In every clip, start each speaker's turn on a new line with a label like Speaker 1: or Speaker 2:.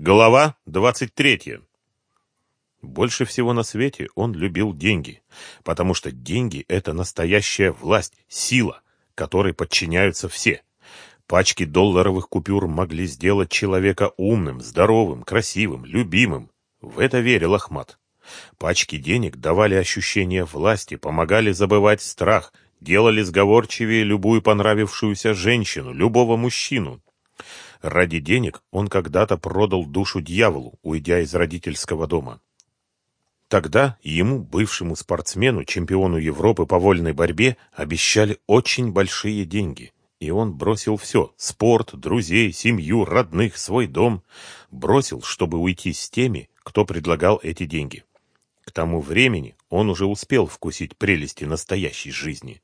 Speaker 1: Глава 23. Больше всего на свете он любил деньги, потому что деньги – это настоящая власть, сила, которой подчиняются все. Пачки долларовых купюр могли сделать человека умным, здоровым, красивым, любимым. В это верил Ахмат. Пачки денег давали ощущение власти, помогали забывать страх, делали сговорчивее любую понравившуюся женщину, любого мужчину. Ради денег он когда-то продал душу дьяволу, уйдя из родительского дома. Тогда ему, бывшему спортсмену, чемпиону Европы по вольной борьбе, обещали очень большие деньги. И он бросил все – спорт, друзей, семью, родных, свой дом. Бросил, чтобы уйти с теми, кто предлагал эти деньги. К тому времени он уже успел вкусить прелести настоящей жизни.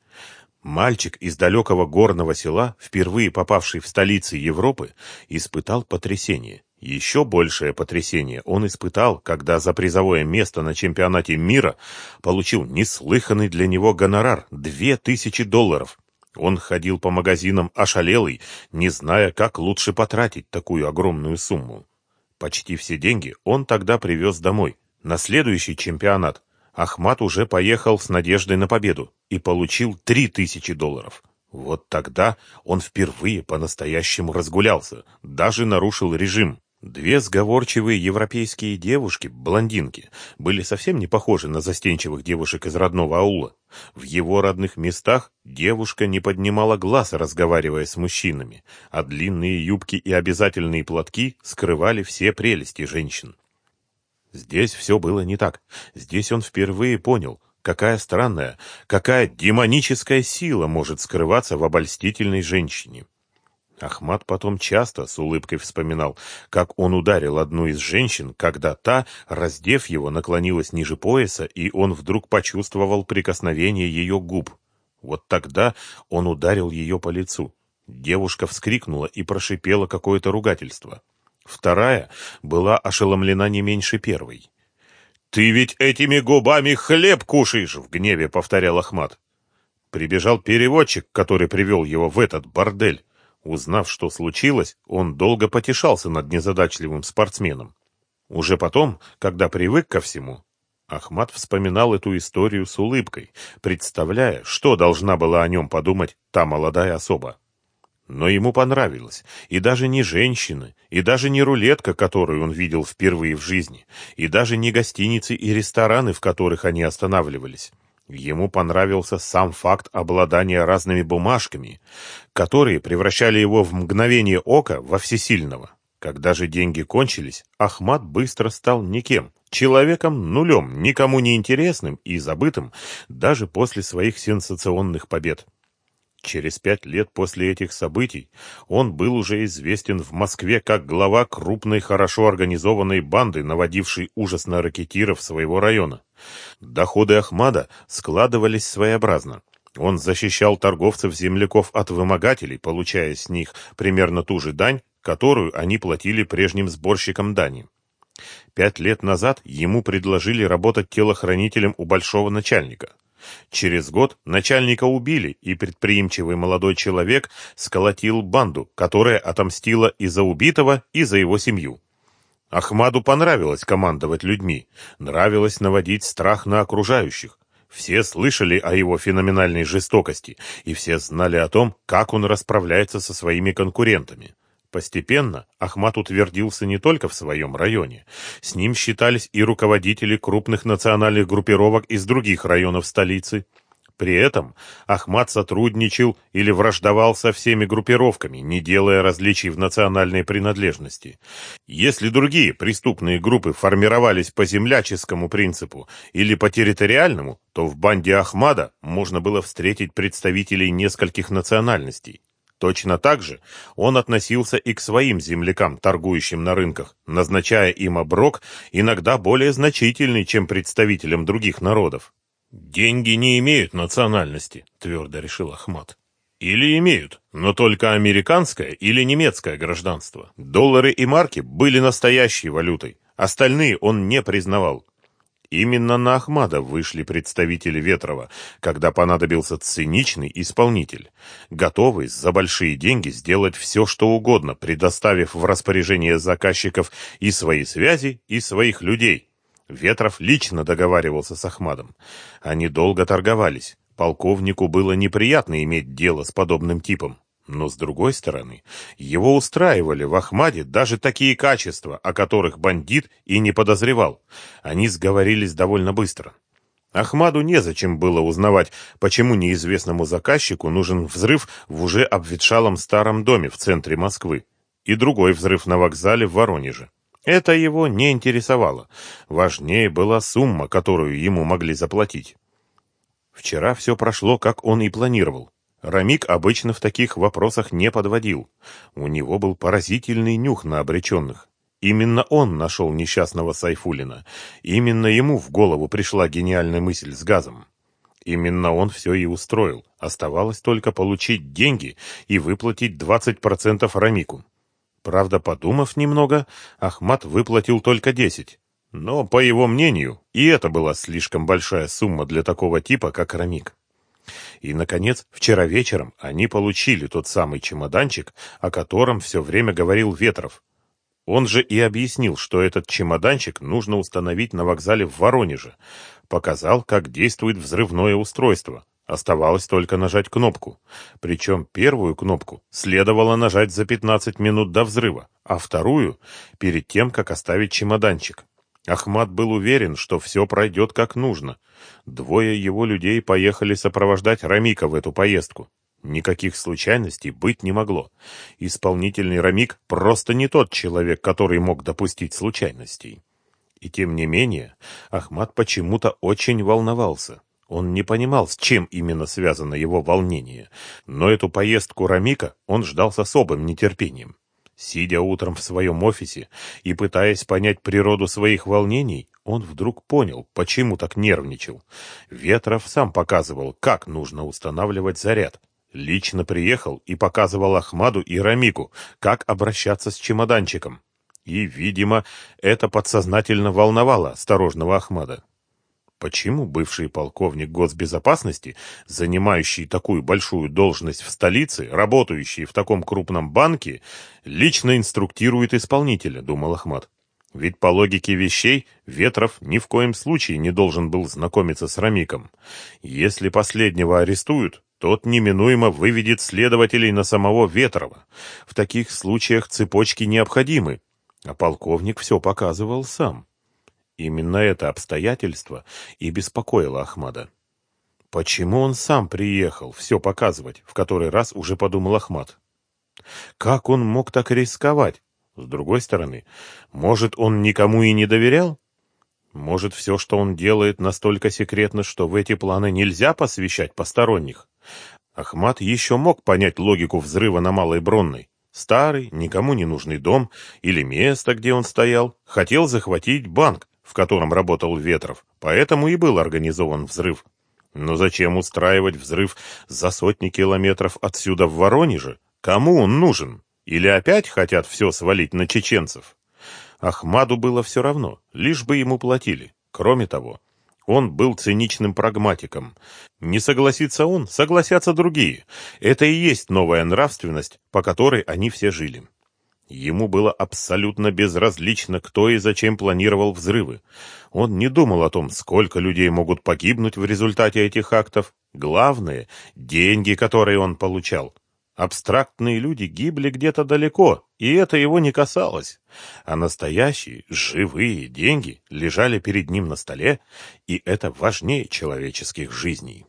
Speaker 1: Мальчик из далекого горного села, впервые попавший в столицы Европы, испытал потрясение. Еще большее потрясение он испытал, когда за призовое место на чемпионате мира получил неслыханный для него гонорар – две тысячи долларов. Он ходил по магазинам ошалелый, не зная, как лучше потратить такую огромную сумму. Почти все деньги он тогда привез домой. На следующий чемпионат Ахмат уже поехал с надеждой на победу и получил три тысячи долларов. Вот тогда он впервые по-настоящему разгулялся, даже нарушил режим. Две сговорчивые европейские девушки, блондинки, были совсем не похожи на застенчивых девушек из родного аула. В его родных местах девушка не поднимала глаз, разговаривая с мужчинами, а длинные юбки и обязательные платки скрывали все прелести женщин. Здесь все было не так. Здесь он впервые понял, какая странная, какая демоническая сила может скрываться в обольстительной женщине. Ахмат потом часто с улыбкой вспоминал, как он ударил одну из женщин, когда та, раздев его, наклонилась ниже пояса, и он вдруг почувствовал прикосновение ее губ. Вот тогда он ударил ее по лицу. Девушка вскрикнула и прошипела какое-то ругательство. Вторая была ошеломлена не меньше первой. «Ты ведь этими губами хлеб кушаешь!» — в гневе повторял Ахмат. Прибежал переводчик, который привел его в этот бордель. Узнав, что случилось, он долго потешался над незадачливым спортсменом. Уже потом, когда привык ко всему, Ахмат вспоминал эту историю с улыбкой, представляя, что должна была о нем подумать та молодая особа. Но ему понравилось. И даже не женщины, и даже не рулетка, которую он видел впервые в жизни, и даже не гостиницы и рестораны, в которых они останавливались. Ему понравился сам факт обладания разными бумажками, которые превращали его в мгновение ока во всесильного. Когда же деньги кончились, Ахмат быстро стал никем, человеком нулем, никому не интересным и забытым, даже после своих сенсационных побед. Через пять лет после этих событий он был уже известен в Москве как глава крупной, хорошо организованной банды, наводившей ужас на ракетиров своего района. Доходы Ахмада складывались своеобразно. Он защищал торговцев-земляков от вымогателей, получая с них примерно ту же дань, которую они платили прежним сборщикам дани. Пять лет назад ему предложили работать телохранителем у большого начальника. Через год начальника убили, и предприимчивый молодой человек сколотил банду, которая отомстила и за убитого, и за его семью. Ахмаду понравилось командовать людьми, нравилось наводить страх на окружающих. Все слышали о его феноменальной жестокости, и все знали о том, как он расправляется со своими конкурентами. Постепенно Ахмат утвердился не только в своем районе. С ним считались и руководители крупных национальных группировок из других районов столицы. При этом Ахмат сотрудничал или враждовал со всеми группировками, не делая различий в национальной принадлежности. Если другие преступные группы формировались по земляческому принципу или по территориальному, то в банде Ахмада можно было встретить представителей нескольких национальностей. Точно так же он относился и к своим землякам, торгующим на рынках, назначая им оброк, иногда более значительный, чем представителям других народов. «Деньги не имеют национальности», — твердо решил Ахмат. «Или имеют, но только американское или немецкое гражданство. Доллары и марки были настоящей валютой, остальные он не признавал. Именно на Ахмада вышли представители Ветрова, когда понадобился циничный исполнитель, готовый за большие деньги сделать все, что угодно, предоставив в распоряжение заказчиков и свои связи, и своих людей. Ветров лично договаривался с Ахмадом. Они долго торговались. Полковнику было неприятно иметь дело с подобным типом. Но, с другой стороны, его устраивали в Ахмаде даже такие качества, о которых бандит и не подозревал. Они сговорились довольно быстро. Ахмаду незачем было узнавать, почему неизвестному заказчику нужен взрыв в уже обветшалом старом доме в центре Москвы и другой взрыв на вокзале в Воронеже. Это его не интересовало. Важнее была сумма, которую ему могли заплатить. Вчера все прошло, как он и планировал. Рамик обычно в таких вопросах не подводил. У него был поразительный нюх на обреченных. Именно он нашел несчастного Сайфулина. Именно ему в голову пришла гениальная мысль с газом. Именно он все и устроил. Оставалось только получить деньги и выплатить 20% Рамику. Правда, подумав немного, Ахмат выплатил только 10. Но, по его мнению, и это была слишком большая сумма для такого типа, как Рамик. И, наконец, вчера вечером они получили тот самый чемоданчик, о котором все время говорил Ветров. Он же и объяснил, что этот чемоданчик нужно установить на вокзале в Воронеже. Показал, как действует взрывное устройство. Оставалось только нажать кнопку. Причем первую кнопку следовало нажать за 15 минут до взрыва, а вторую — перед тем, как оставить чемоданчик. Ахмат был уверен, что все пройдет как нужно. Двое его людей поехали сопровождать Рамика в эту поездку. Никаких случайностей быть не могло. Исполнительный Рамик просто не тот человек, который мог допустить случайностей. И тем не менее, Ахмат почему-то очень волновался. Он не понимал, с чем именно связано его волнение, но эту поездку Рамика он ждал с особым нетерпением. Сидя утром в своем офисе и пытаясь понять природу своих волнений, он вдруг понял, почему так нервничал. Ветров сам показывал, как нужно устанавливать заряд. Лично приехал и показывал Ахмаду и Рамику, как обращаться с чемоданчиком. И, видимо, это подсознательно волновало осторожного Ахмада. Почему бывший полковник госбезопасности, занимающий такую большую должность в столице, работающий в таком крупном банке, лично инструктирует исполнителя, думал Ахмат. Ведь по логике вещей Ветров ни в коем случае не должен был знакомиться с Рамиком. Если последнего арестуют, тот неминуемо выведет следователей на самого Ветрова. В таких случаях цепочки необходимы, а полковник все показывал сам. Именно это обстоятельство и беспокоило Ахмада. Почему он сам приехал все показывать, в который раз уже подумал Ахмад. Как он мог так рисковать? С другой стороны, может, он никому и не доверял? Может, все, что он делает, настолько секретно, что в эти планы нельзя посвящать посторонних? Ахмад еще мог понять логику взрыва на Малой Бронной. Старый, никому не нужный дом или место, где он стоял, хотел захватить банк, в котором работал Ветров, поэтому и был организован взрыв. Но зачем устраивать взрыв за сотни километров отсюда в Воронеже? Кому он нужен? Или опять хотят все свалить на чеченцев? Ахмаду было все равно, лишь бы ему платили. Кроме того, он был циничным прагматиком. Не согласится он, согласятся другие. Это и есть новая нравственность, по которой они все жили. Ему было абсолютно безразлично, кто и зачем планировал взрывы. Он не думал о том, сколько людей могут погибнуть в результате этих актов. Главное – деньги, которые он получал. Абстрактные люди гибли где-то далеко, и это его не касалось. А настоящие, живые деньги лежали перед ним на столе, и это важнее человеческих жизней.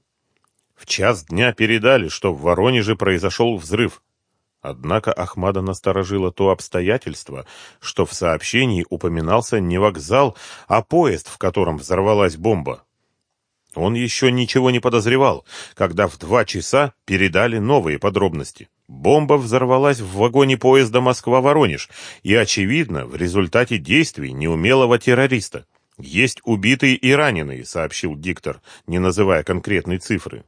Speaker 1: В час дня передали, что в Воронеже произошел взрыв, Однако Ахмада насторожило то обстоятельство, что в сообщении упоминался не вокзал, а поезд, в котором взорвалась бомба. Он еще ничего не подозревал, когда в два часа передали новые подробности. Бомба взорвалась в вагоне поезда Москва-Воронеж, и, очевидно, в результате действий неумелого террориста. «Есть убитые и раненые», — сообщил диктор, не называя конкретной цифры.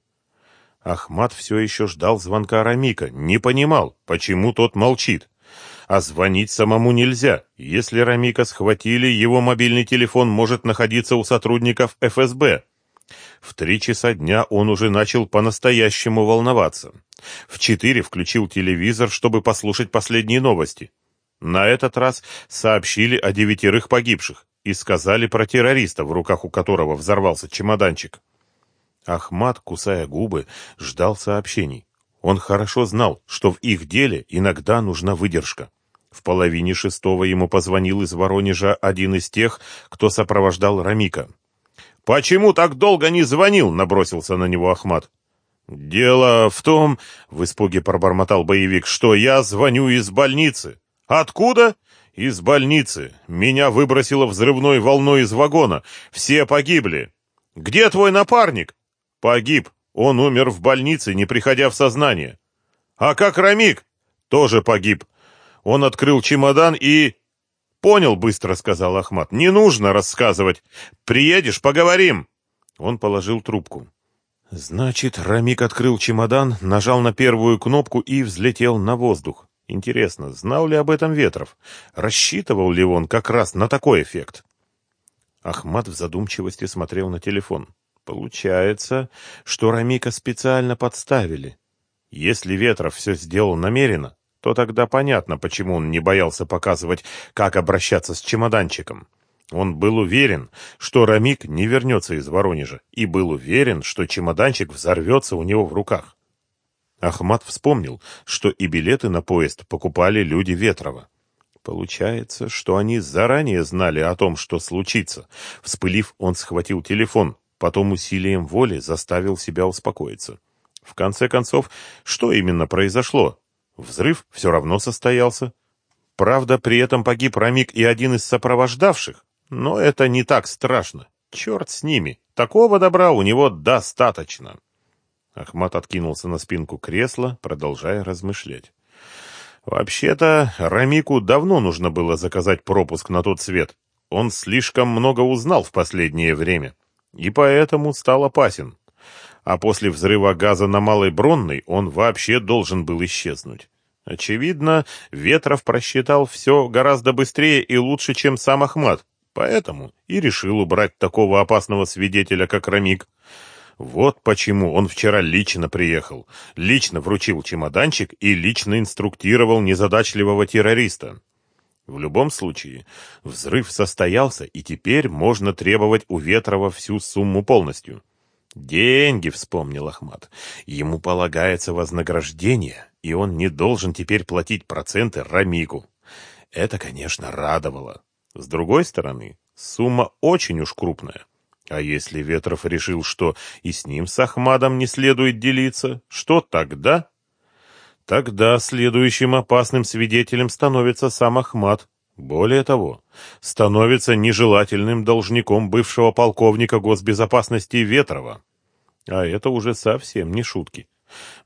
Speaker 1: Ахмат все еще ждал звонка Рамика, не понимал, почему тот молчит. а звонить самому нельзя. Если Рамика схватили, его мобильный телефон может находиться у сотрудников ФСБ. В три часа дня он уже начал по-настоящему волноваться. В четыре включил телевизор, чтобы послушать последние новости. На этот раз сообщили о девятерых погибших и сказали про террориста, в руках у которого взорвался чемоданчик. Ахмат, кусая губы, ждал сообщений. Он хорошо знал, что в их деле иногда нужна выдержка. В половине шестого ему позвонил из Воронежа один из тех, кто сопровождал Рамика. «Почему так долго не звонил?» — набросился на него Ахмат. «Дело в том, — в испуге пробормотал боевик, — что я звоню из больницы». «Откуда?» «Из больницы. Меня выбросило взрывной волной из вагона. Все погибли». «Где твой напарник?» «Погиб. Он умер в больнице, не приходя в сознание. А как Рамик? Тоже погиб. Он открыл чемодан и... Понял, быстро сказал Ахмат. Не нужно рассказывать. Приедешь, поговорим. Он положил трубку. Значит, Рамик открыл чемодан, нажал на первую кнопку и взлетел на воздух. Интересно, знал ли об этом Ветров? Рассчитывал ли он как раз на такой эффект? Ахмат в задумчивости смотрел на телефон. Получается, что Рамика специально подставили. Если Ветров все сделал намеренно, то тогда понятно, почему он не боялся показывать, как обращаться с чемоданчиком. Он был уверен, что Рамик не вернется из Воронежа, и был уверен, что чемоданчик взорвется у него в руках. Ахмат вспомнил, что и билеты на поезд покупали люди Ветрова. Получается, что они заранее знали о том, что случится. Вспылив, он схватил телефон, Потом усилием воли заставил себя успокоиться. В конце концов, что именно произошло? Взрыв все равно состоялся. Правда, при этом погиб Рамик и один из сопровождавших, но это не так страшно. Черт с ними, такого добра у него достаточно. Ахмат откинулся на спинку кресла, продолжая размышлять. Вообще-то, Рамику давно нужно было заказать пропуск на тот свет. Он слишком много узнал в последнее время и поэтому стал опасен. А после взрыва газа на Малой Бронной он вообще должен был исчезнуть. Очевидно, Ветров просчитал все гораздо быстрее и лучше, чем сам Ахмат, поэтому и решил убрать такого опасного свидетеля, как Рамик. Вот почему он вчера лично приехал, лично вручил чемоданчик и лично инструктировал незадачливого террориста. В любом случае, взрыв состоялся, и теперь можно требовать у Ветрова всю сумму полностью. «Деньги», — вспомнил Ахмат. «Ему полагается вознаграждение, и он не должен теперь платить проценты Рамику». Это, конечно, радовало. С другой стороны, сумма очень уж крупная. А если Ветров решил, что и с ним с Ахмадом не следует делиться, что тогда? Тогда следующим опасным свидетелем становится сам Ахмат. Более того, становится нежелательным должником бывшего полковника госбезопасности Ветрова. А это уже совсем не шутки.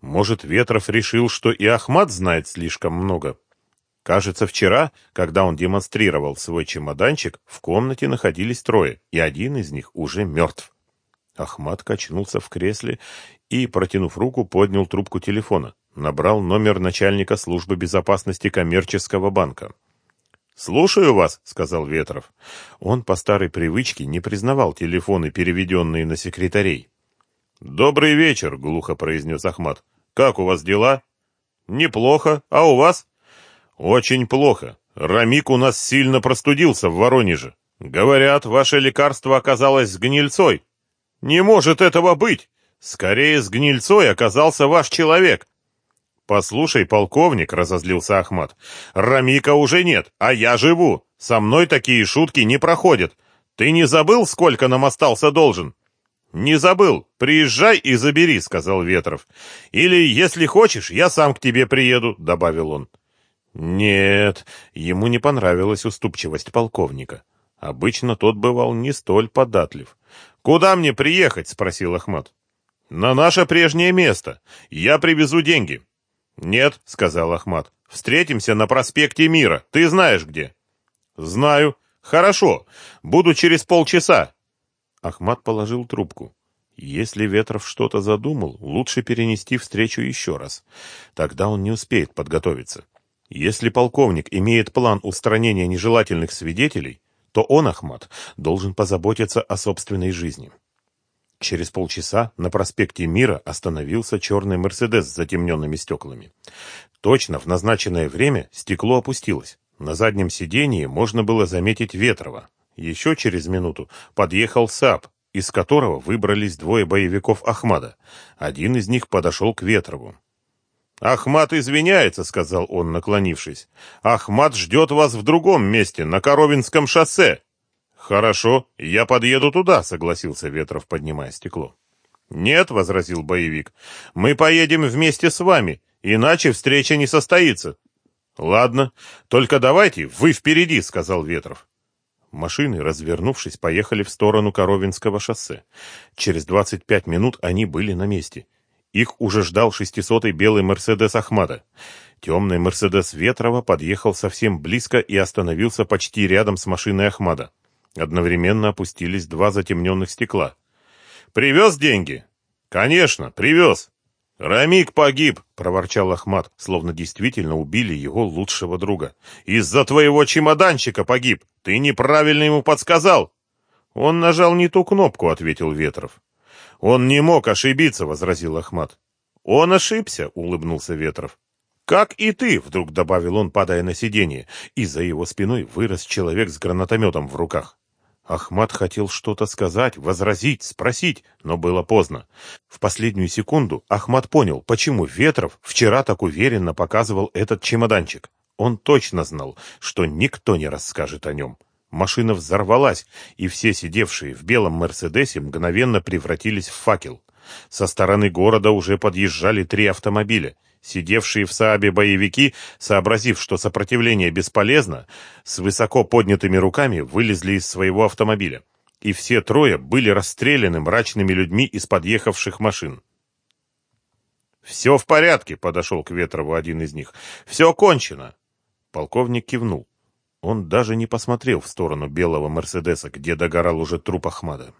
Speaker 1: Может, Ветров решил, что и Ахмат знает слишком много. Кажется, вчера, когда он демонстрировал свой чемоданчик, в комнате находились трое, и один из них уже мертв. Ахмат качнулся в кресле и, протянув руку, поднял трубку телефона. Набрал номер начальника службы безопасности коммерческого банка. «Слушаю вас», — сказал Ветров. Он по старой привычке не признавал телефоны, переведенные на секретарей. «Добрый вечер», — глухо произнес Ахмат. «Как у вас дела?» «Неплохо. А у вас?» «Очень плохо. Рамик у нас сильно простудился в Воронеже. Говорят, ваше лекарство оказалось с гнильцой». «Не может этого быть! Скорее, с гнильцой оказался ваш человек. «Послушай, полковник», — разозлился Ахмат, — «Рамика уже нет, а я живу. Со мной такие шутки не проходят. Ты не забыл, сколько нам остался должен?» «Не забыл. Приезжай и забери», — сказал Ветров. «Или, если хочешь, я сам к тебе приеду», — добавил он. Нет, ему не понравилась уступчивость полковника. Обычно тот бывал не столь податлив. «Куда мне приехать?» — спросил Ахмат. «На наше прежнее место. Я привезу деньги. «Нет», — сказал Ахмат. «Встретимся на проспекте Мира. Ты знаешь где?» «Знаю. Хорошо. Буду через полчаса». Ахмат положил трубку. Если Ветров что-то задумал, лучше перенести встречу еще раз. Тогда он не успеет подготовиться. Если полковник имеет план устранения нежелательных свидетелей, то он, Ахмат, должен позаботиться о собственной жизни. Через полчаса на проспекте Мира остановился черный «Мерседес» с затемненными стеклами. Точно в назначенное время стекло опустилось. На заднем сидении можно было заметить Ветрова. Еще через минуту подъехал «Сааб», из которого выбрались двое боевиков Ахмада. Один из них подошел к Ветрову. «Ахмад извиняется», — сказал он, наклонившись. «Ахмат ждет вас в другом месте, на Коровинском шоссе». «Хорошо, я подъеду туда», — согласился Ветров, поднимая стекло. «Нет», — возразил боевик, — «мы поедем вместе с вами, иначе встреча не состоится». «Ладно, только давайте, вы впереди», — сказал Ветров. Машины, развернувшись, поехали в сторону Коровинского шоссе. Через 25 минут они были на месте. Их уже ждал шестисотый белый «Мерседес» Ахмада. Темный «Мерседес» Ветрова подъехал совсем близко и остановился почти рядом с машиной Ахмада. Одновременно опустились два затемненных стекла. «Привез деньги?» «Конечно, привез!» «Рамик погиб!» — проворчал Ахмад, словно действительно убили его лучшего друга. «Из-за твоего чемоданчика погиб! Ты неправильно ему подсказал!» «Он нажал не ту кнопку», — ответил Ветров. «Он не мог ошибиться», — возразил Ахмат. «Он ошибся», — улыбнулся Ветров. «Как и ты», — вдруг добавил он, падая на сиденье, и за его спиной вырос человек с гранатометом в руках. Ахмат хотел что-то сказать, возразить, спросить, но было поздно. В последнюю секунду Ахмат понял, почему Ветров вчера так уверенно показывал этот чемоданчик. Он точно знал, что никто не расскажет о нем. Машина взорвалась, и все сидевшие в белом «Мерседесе» мгновенно превратились в факел. Со стороны города уже подъезжали три автомобиля. Сидевшие в Саабе боевики, сообразив, что сопротивление бесполезно, с высоко поднятыми руками вылезли из своего автомобиля. И все трое были расстреляны мрачными людьми из подъехавших машин. «Все в порядке», — подошел к Ветрову один из них. «Все кончено». Полковник кивнул. Он даже не посмотрел в сторону белого «Мерседеса», где догорал уже труп Ахмада.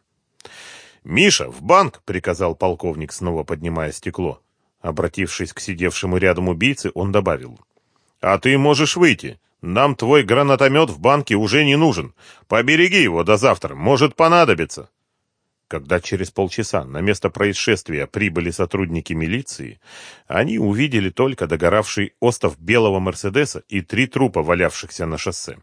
Speaker 1: «Миша, в банк!» — приказал полковник, снова поднимая стекло. Обратившись к сидевшему рядом убийце, он добавил. «А ты можешь выйти. Нам твой гранатомет в банке уже не нужен. Побереги его до завтра, может понадобиться». Когда через полчаса на место происшествия прибыли сотрудники милиции, они увидели только догоравший остов белого «Мерседеса» и три трупа, валявшихся на шоссе.